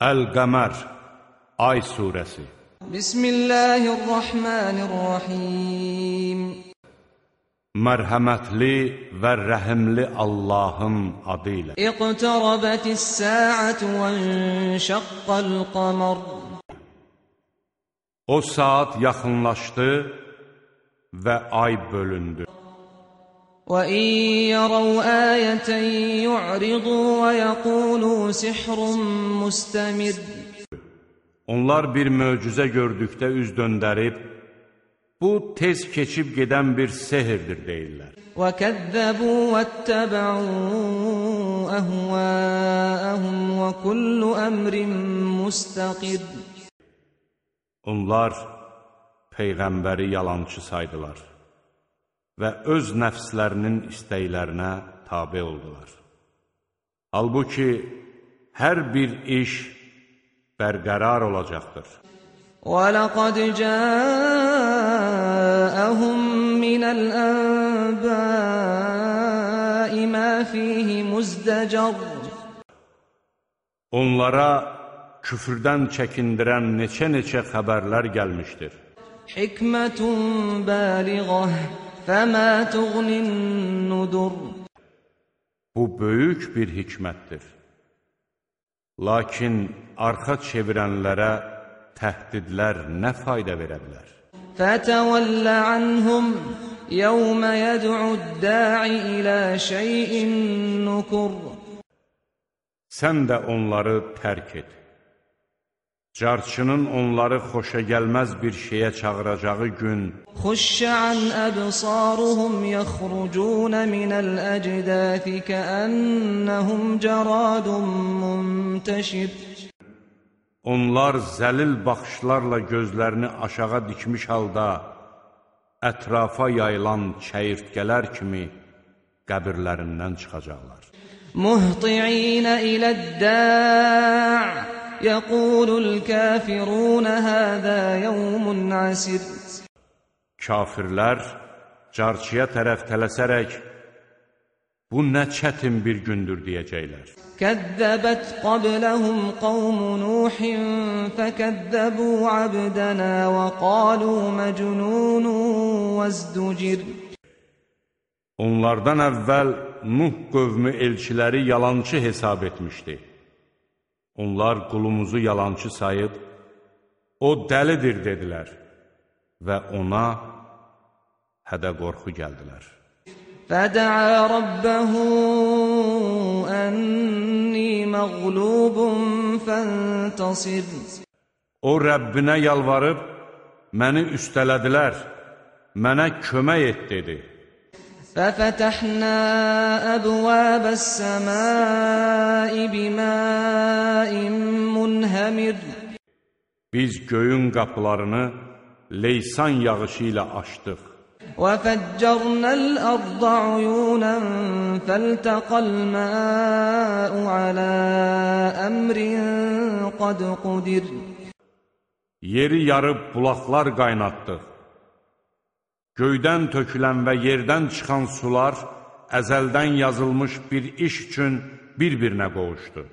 Əl-Qəmər Ay surəsi Bismillahirrahmanirrahim. Mərhəmətli və rəhimli Allahın adı ilə. İqtarabatis saatu və enşaqqal qamar O saat yaxınlaşdı və ay bölündü. وَإِن يَرَوْا آيَةً يُعْرِضُوا وَيَقُولُوا سِحْرٌ مُسْتَمِرٌّ Onlar bir möcüzə gördükdə üz döndərib, bu tez keçib gedən bir sehirdir deyirlər. وَكَذَّبُوا وَاتَّبَعُوا أَهْوَاءَهُمْ وَكُلُّ أَمْرٍ مُسْتَقِرٌّ Onlar Peyğəmbəri yalançı saydılar və öz nəfslərinin istəklərinə tabi oldular. Halbuki, hər bir iş bərqərar olacaqdır. وَلَقَدْ جَاءَهُم مِّنَ الْأَنبَاءِ مَا فِيهِ مُزْدَجَرٌ Onlara küfrdən çəkindirən neçə-neçə xəbərlər gəlmişdir. حِكْمَةٌ بَالِغَةٌ فَمَا تُغْنِ النُّذُرُ Bu böyük bir hikmətdir. Lakin arxa çevirənlərə təhdidlər nə fayda verə bilər? فَتَوَلَّ عَنْهُمْ يَوْمَ يَدْعُ الدَّاعِ إِلَى شَيْءٍ نُكُرٍ Sən də onları tərk et. Carçının onları xoşagəlməz bir şeyə çağıracağı gün. Xuşşan əbsaruhum yəxrucun minəl əcdəfi kəənnəhum cəradun munteşib Onlar zəlil baxışlarla gözlərini aşağı dikmiş halda ətrafa yayılan çəyirtkələr kimi qəbirlərindən çıxacaqlar. Muhti'inə iləd-də'a يقول الكافرون هذا يوم عسر Kafirlər carçıya tərəf tələsərək bu nə çətin bir gündür deyəcəklər. كذبت قبلهم قوم نوح فكذبوا عبدنا وقالوا مجنون وازدجر Onlardan əvvəl Nuh qövmü elçiləri yalançı hesab etmişdi. Onlar qulumuzu yalançı sayıb, o dəlidir dedilər və ona hədə qorxu gəldilər. Fədəa rabbəhu ənni məqlubun fəntasir. O Rəbbinə yalvarıb, məni üstələdilər, mənə kömək et dedi. ففتحنا أبواب السماء بماء منهمر Biz göyün qapılarını leysan yağışı ilə açdıq. وفجرنا الأرض عيونا فالتقى الماء على أمر قد قدر Yeri yarıb bulaqlar qaynatdıq. Göydən tökülən və yerdən çıxan sular əzəldən yazılmış bir iş üçün bir-birinə qovuşdu.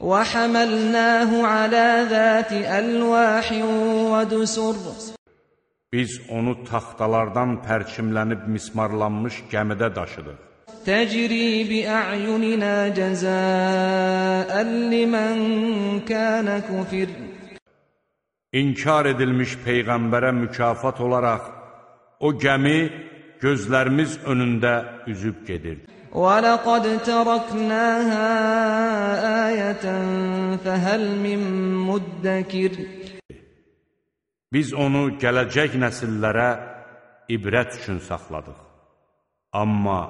وحملناه على ذات ألواح ودسر Biz onu taxtalardan pərçimlənib mismarlanmış gəmidə daşıdıq. تجري بأعيننا جزاء لمن كان كفر İnkar edilmiş Peyğəmbərə mükafat olaraq o gəmi gözlərimiz önündə üzüb gedirdi. ولقد تركناها آية فهل من مدكر Biz onu gələcək nəsillərə ibrət üçün saxladıq. Amma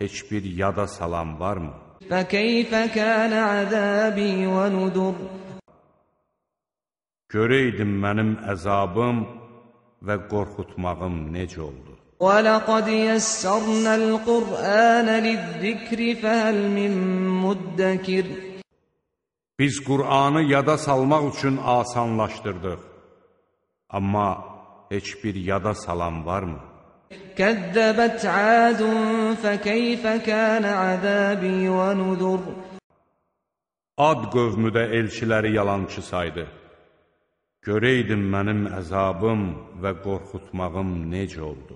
heç bir yada salan varmı? فكيف كان عذابي ونذر Görəydim mənim əzabım və qorxutmağım necə oldu. ولقد يسرنا القرآن للذكر فهل من مدكر Biz Qur'anı yada salmaq üçün asanlaşdırdıq. Amma heç bir yada salan varmı? كذبت عاد فكيف كان عذابي ونذر Ad qövmü də elçiləri yalançı saydı. görəydin mənim əzabım və qorxutmağım necə oldu?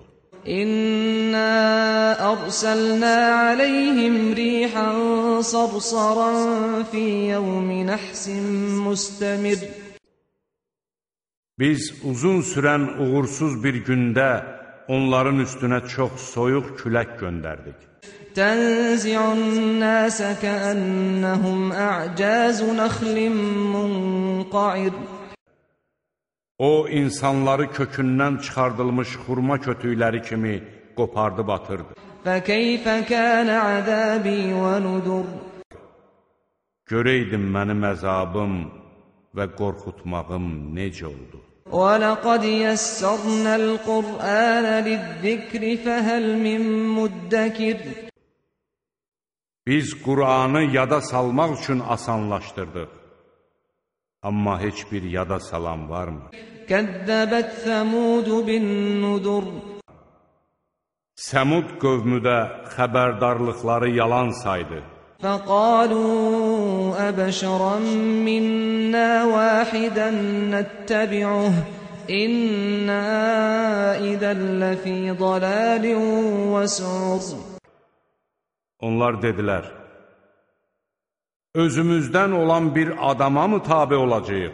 İnna arsalna alayhim rihan sarsaran fi yawmin ahsin mustamir Biz uzun sürən uğursuz bir gündə onların üstünə çox soyuq külək göndərdik. Tənzi'un nəsə kəənnəhum ə'cəzu nəxlim munqa'ir O, insanları kökündən çıxardılmış xurma kötüyləri kimi qopardı batırdı. فكيف كان عذابي ونذر Görəydin mənim əzabım və qorxutmağım necə oldu. ولقد يسرنا القرآن للذكر فهل من مدكر Biz Qur'anı yada salmaq üçün asanlaşdırdıq. Amma heç bir yada salan varmı? Kəzzəbət Səmud bin-Nudur. Səmud qövmü də xəbərdarlıqları yalan saydı. Fəqalu əbəşəran minnə vahidən nəttəbi'uh. İnna idən ləfī dalalin və sur. Onlar dedilər: özümüzdən olan bir adama mı tabi olacaq?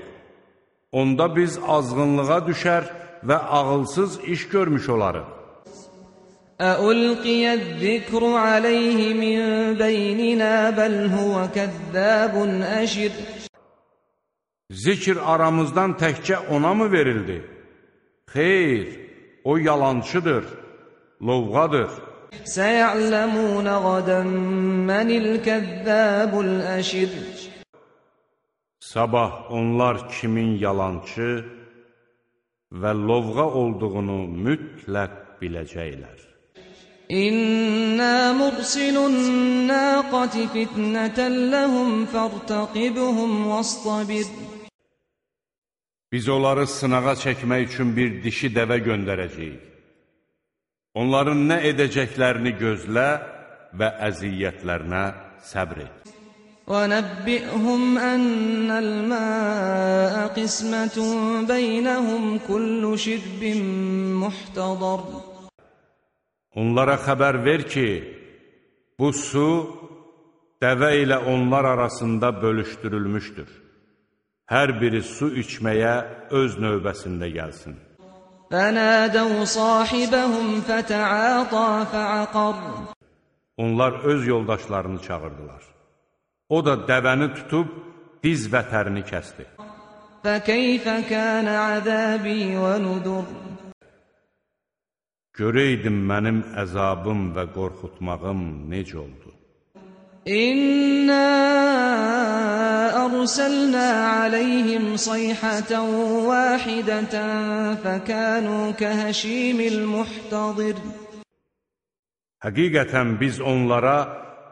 Onda biz azğınlığa düşər və ağılsız iş görmüş olarıq. أَأُلْقِيَ الذِّكْرُ عَلَيْهِ مِنْ بَيْنِنَا بَلْ هُوَ كَذَّابٌ أَشِرٌ Zikr aramızdan təkcə ona mı verildi? Xeyr, o yalançıdır, lovğadır. سيعلمون غدا من الكذاب الأشر Sabah onlar kimin yalançı və lovğa olduğunu mütləq biləcəklər. إنا مرسل الناقة فتنة لهم فارتقبهم واصطبر Biz onları sınağa çəkmək üçün bir dişi dəvə göndərəcəyik. Onların nə edəcəklərini gözlə və əziyyətlərinə səbr et. ونبئهم أن الماء قسمة بينهم كل شرب محتضر Onlara xəbər ver ki, bu su dəvə ilə onlar arasında bölüşdürülmüşdür. Hər biri su içməyə öz növbəsində gəlsin. فنادوا صاحبهم فتعاطى فعقر Onlar öz yoldaşlarını çağırdılar. O da dəvəni tutub diz vətərini kəsdi. فكيف كان عذابي ونذر Görəydin mənim əzabım və qorxutmağım necə oldu. إنا أرسلنا عليهم صيحة واحدة فكانوا كهشيم المحتضر Həqiqətən biz onlara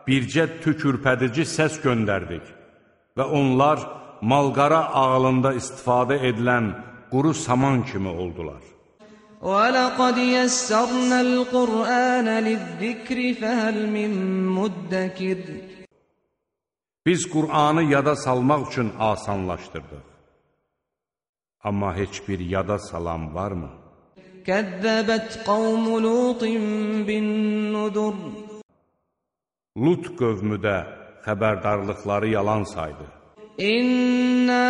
bircə tükürpədici səs göndərdik və onlar malqara ağlında istifadə edilən quru saman kimi oldular. ولقد يسرنا القرآن للذكر فهل من مدكر Biz Qur'anı yada salmaq üçün asanlaşdırdıq. Amma heç bir yada salan varmı? Kəzzəbət qavmu Lutin bin nudur. Lut qövmü də xəbərdarlıqları yalan saydı. İnna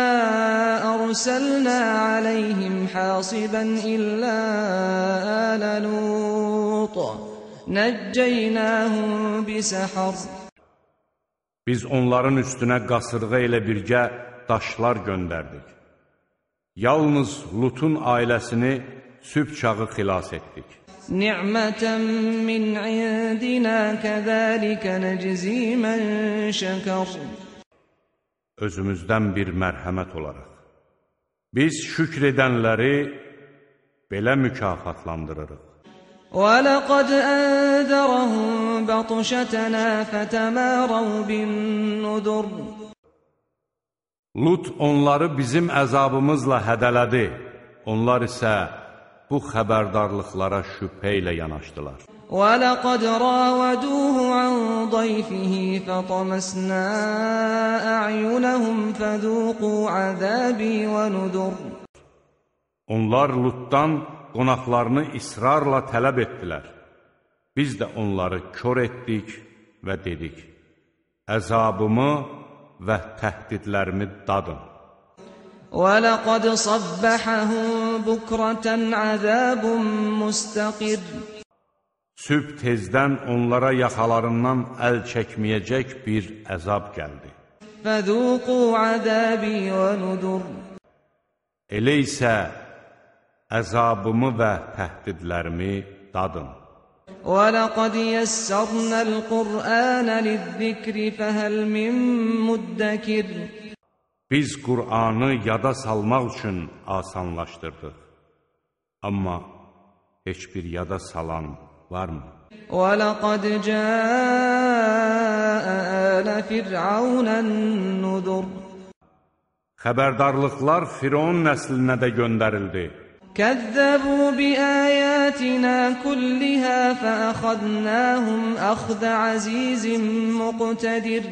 arsalna alayhim hasiban illa ala Lut. Neccaynahum bi sahar. Biz onların üstünə qasırğa ilə birgə daşlar göndərdik. Yalnız Lutun ailəsini sübh çağı xilas etdik. Ni'mətən min indinə kəzəlikə nəczi mən şəkər. Özümüzdən bir mərhəmət olaraq. Biz şükr edənləri belə mükafatlandırırıq. ولقد أنذرهم بطشتنا فتماروا بالنذر Lut onları bizim əzabımızla hədələdi. Onlar isə bu xəbərdarlıqlara şübhə ilə yanaşdılar. ولقد راودوه عن ضيفه فطمسنا أعينهم فذوقوا عذابي ونذر Onlar Lutdan qonaqlarını israrla tələb etdilər. Biz də onları kör etdik və dedik, əzabımı və təhdidlərimi dadın. ولقد صبحهم بكرة عذاب مستقر Sübh tezdən onlara yaxalarından əl çəkməyəcək bir əzab gəldi. فذوقوا عذابي ونذر Elə isə əzabımı və təhdidlərimi dadın. ولقد يسرنا القرآن للذكر فهل من مدكر Biz Qur'anı yada salmaq üçün asanlaşdırdıq. Amma heç bir yada salan varmı? ولقد جاء آل فرعون النذر Xəbərdarlıqlar Firon nəslinə də göndərildi. كذبوا بآياتنا كلها فأخذناهم أخذ عزيز مقتدر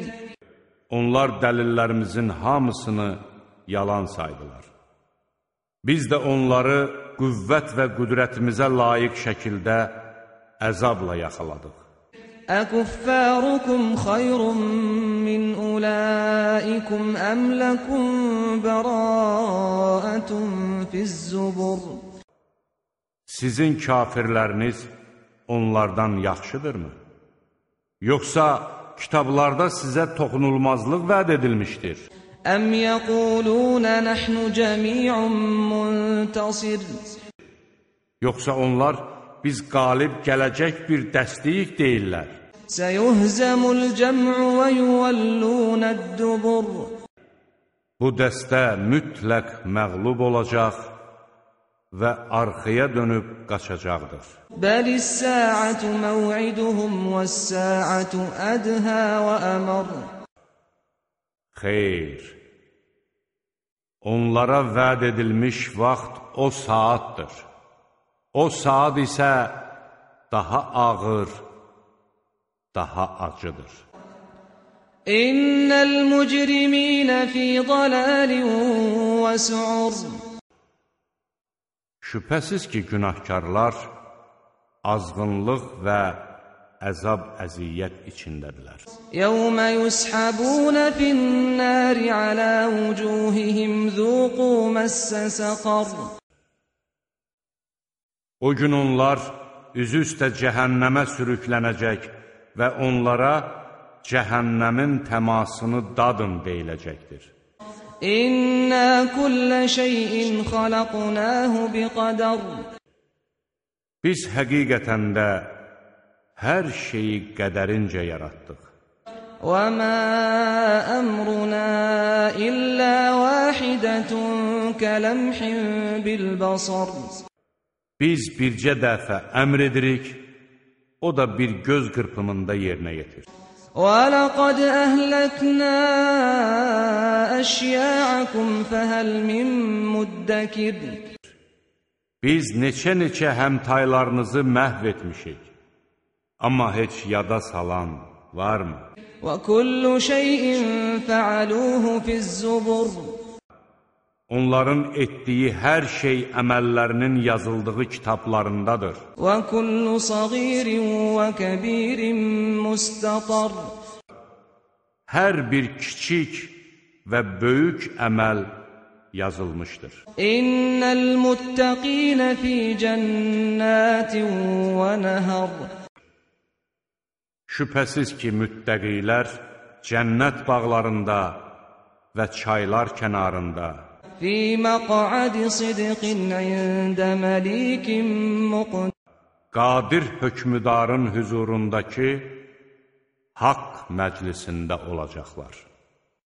Onlar dəlillərimizin hamısını yalan saydılar. Biz də onları qüvvət və qüdrətimizə layiq şəkildə əzabla yaxaladıq. أكفاركم خير من أولئكم أم لكم براءة في الزبر Sizin kafirləriniz onlardan yaxşıdırmı? Yoxsa kitablarda sizə toxunulmazlıq vəd edilmişdir? أم يقولون نحن جميع منتصر Yoxsa onlar biz qalib gələcək bir dəstəyik deyirlər? سيهزم الجمع ويولون الدبر Bu dəstə mütləq məğlub olacaq və arxaya dönüb qaçacaqdır. Bəlis-sə'atu mev'iduhum və-sə'atu ədhə və əmər. Xeyr. Onlara vəd edilmiş vaxt o saatdır. O saat isə daha ağır, daha acıdır. İnnel mücrimine fi dalalin ve su'ur. Şübhəsiz ki, günahkarlar azğınlıq və əzab əziyyət içindədirlər. Yevmə yushabun fin-nar ala wujuhihim zuqu massa saqar. O gün onlar üzü üstə cəhənnəmə sürüklənəcək və onlara cəhənnəmin təmasını dadın deyiləcəkdir. İnna kullə şeyin xalaqnahu biqadar. Biz həqiqətən də hər şeyi qədərincə yaratdıq. Və mə əmruna illə vahidətun kələmhin bilbasar. Biz bircə dəfə əmr edirik, o da bir göz qırpımında yerinə yetirir. ولقد أهلكنا أشياعكم فهل من مدكر Biz neçə-neçə həmtaylarınızı məhv etmişik. Amma heç yada salan varmı? وكل شيء فعلوه في الزبر Onların etdiyi hər şey əməllərinin yazıldığı kitablarındadır. Və kullu sagirin və kəbirin mustatar. Hər bir kiçik və böyük əməl yazılmışdır. İnnel muttaqin fi cennatin və nahar. Şübhəsiz ki, müttəqilər cənnət bağlarında və çaylar kənarında في مقعد صدق عند مليك مقتدر qadir hökmüdarın hüzurundakı haqq məclisində olacaqlar.